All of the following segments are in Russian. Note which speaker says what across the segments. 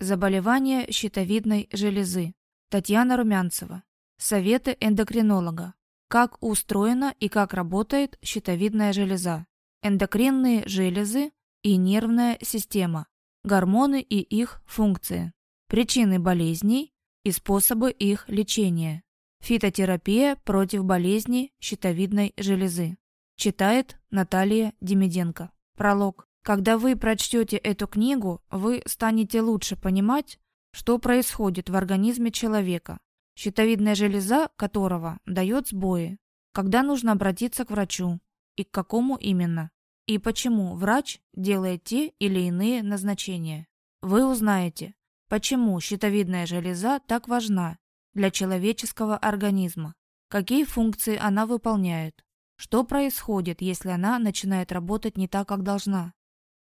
Speaker 1: Заболевание щитовидной железы. Татьяна Румянцева. Советы эндокринолога. Как устроена и как работает щитовидная железа. Эндокринные железы и нервная система. Гормоны и их функции. Причины болезней и способы их лечения. Фитотерапия против болезней щитовидной железы. Читает Наталья Демиденко. Пролог. Когда вы прочтете эту книгу, вы станете лучше понимать, что происходит в организме человека, щитовидная железа которого дает сбои, когда нужно обратиться к врачу и к какому именно, и почему врач делает те или иные назначения. Вы узнаете, почему щитовидная железа так важна для человеческого организма, какие функции она выполняет, что происходит, если она начинает работать не так, как должна.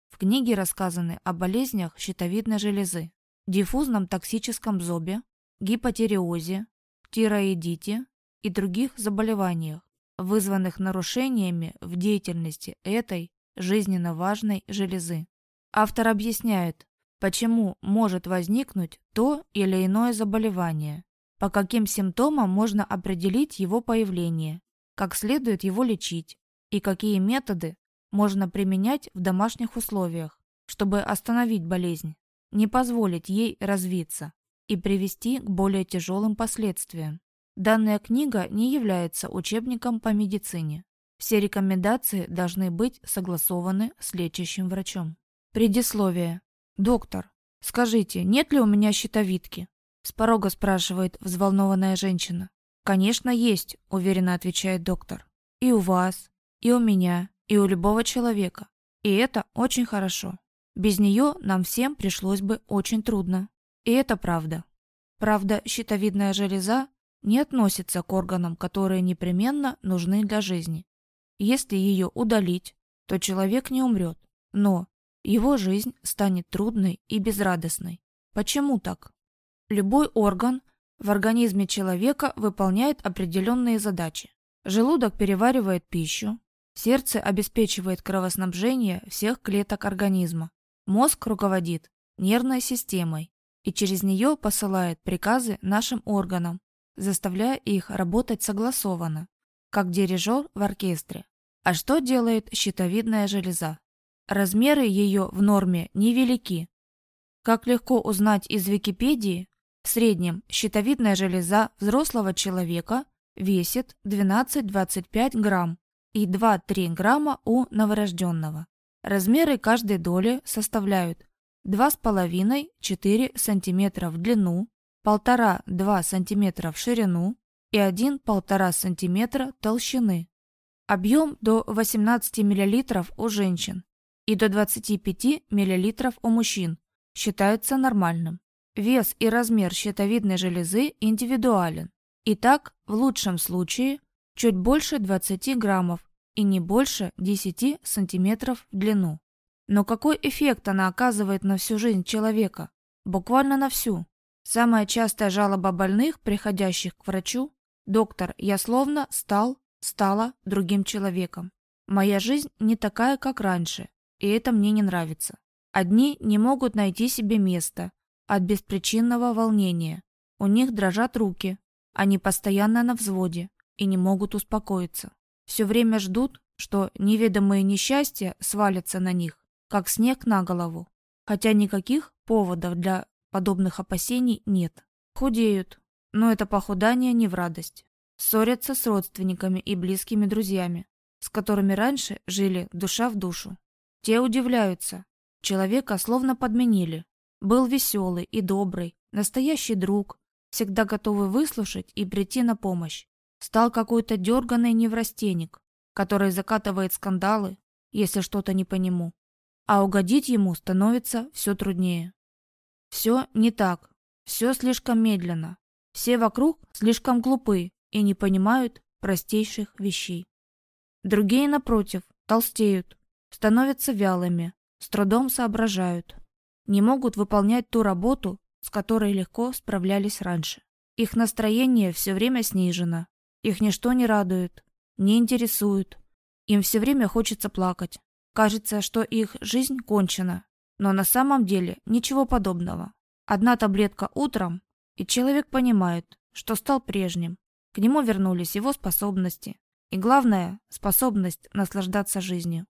Speaker 1: В книге рассказаны о болезнях щитовидной железы, диффузном токсическом зобе, гипотереозе, тироидите и других заболеваниях, вызванных нарушениями в деятельности этой жизненно важной железы. Автор объясняет, почему может возникнуть то или иное заболевание, по каким симптомам можно определить его появление, как следует его лечить и какие методы можно применять в домашних условиях, чтобы остановить болезнь, не позволить ей развиться и привести к более тяжелым последствиям. Данная книга не является учебником по медицине. Все рекомендации должны быть согласованы с лечащим врачом. Предисловие. «Доктор, скажите, нет ли у меня щитовидки?» С порога спрашивает взволнованная женщина. «Конечно, есть», – уверенно отвечает доктор. «И у вас, и у меня, и у любого человека. И это очень хорошо. Без нее нам всем пришлось бы очень трудно. И это правда. Правда, щитовидная железа не относится к органам, которые непременно нужны для жизни. Если ее удалить, то человек не умрет, но его жизнь станет трудной и безрадостной. Почему так? Любой орган в организме человека выполняет определенные задачи. Желудок переваривает пищу, Сердце обеспечивает кровоснабжение всех клеток организма. Мозг руководит нервной системой и через нее посылает приказы нашим органам, заставляя их работать согласованно, как дирижер в оркестре. А что делает щитовидная железа? Размеры ее в норме невелики. Как легко узнать из Википедии, в среднем щитовидная железа взрослого человека весит 12-25 грамм, и 2-3 грамма у новорожденного. Размеры каждой доли составляют 2,5-4 см в длину, 1,5-2 см в ширину и 1-1,5 см толщины. Объем до 18 мл у женщин и до 25 мл у мужчин считается нормальным. Вес и размер щитовидной железы индивидуален. Итак, в лучшем случае чуть больше 20 граммов и не больше 10 сантиметров в длину. Но какой эффект она оказывает на всю жизнь человека? Буквально на всю. Самая частая жалоба больных, приходящих к врачу – «Доктор, я словно стал, стала другим человеком. Моя жизнь не такая, как раньше, и это мне не нравится. Одни не могут найти себе места от беспричинного волнения. У них дрожат руки, они постоянно на взводе и не могут успокоиться все время ждут, что неведомые несчастья свалятся на них, как снег на голову, хотя никаких поводов для подобных опасений нет. Худеют, но это похудание не в радость. Ссорятся с родственниками и близкими друзьями, с которыми раньше жили душа в душу. Те удивляются. Человека словно подменили. Был веселый и добрый, настоящий друг, всегда готовый выслушать и прийти на помощь стал какой-то дерганный неврастенник, который закатывает скандалы, если что-то не по нему. А угодить ему становится все труднее. Все не так, все слишком медленно. Все вокруг слишком глупы и не понимают простейших вещей. Другие, напротив, толстеют, становятся вялыми, с трудом соображают, не могут выполнять ту работу, с которой легко справлялись раньше. Их настроение все время снижено, их ничто не радует, не интересует. Им все время хочется плакать. Кажется, что их жизнь кончена. Но на самом деле ничего подобного. Одна таблетка утром, и человек понимает, что стал прежним. К нему вернулись его способности. И главное, способность наслаждаться жизнью.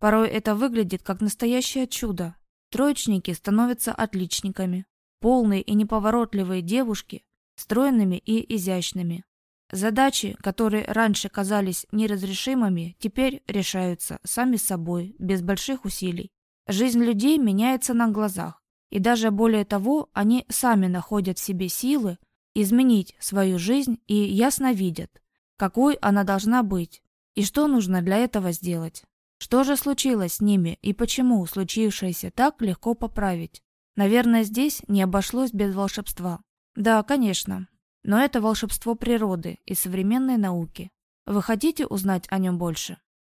Speaker 1: Порой это выглядит как настоящее чудо. Троечники становятся отличниками. Полные и неповоротливые девушки, стройными и изящными. Задачи, которые раньше казались неразрешимыми, теперь решаются сами собой, без больших усилий. Жизнь людей меняется на глазах. И даже более того, они сами находят в себе силы изменить свою жизнь и ясно видят, какой она должна быть и что нужно для этого сделать. Что же случилось с ними и почему случившееся так легко поправить? Наверное, здесь не обошлось без волшебства. Да, конечно. Но это волшебство природы и современной науки. Вы хотите узнать о нем больше?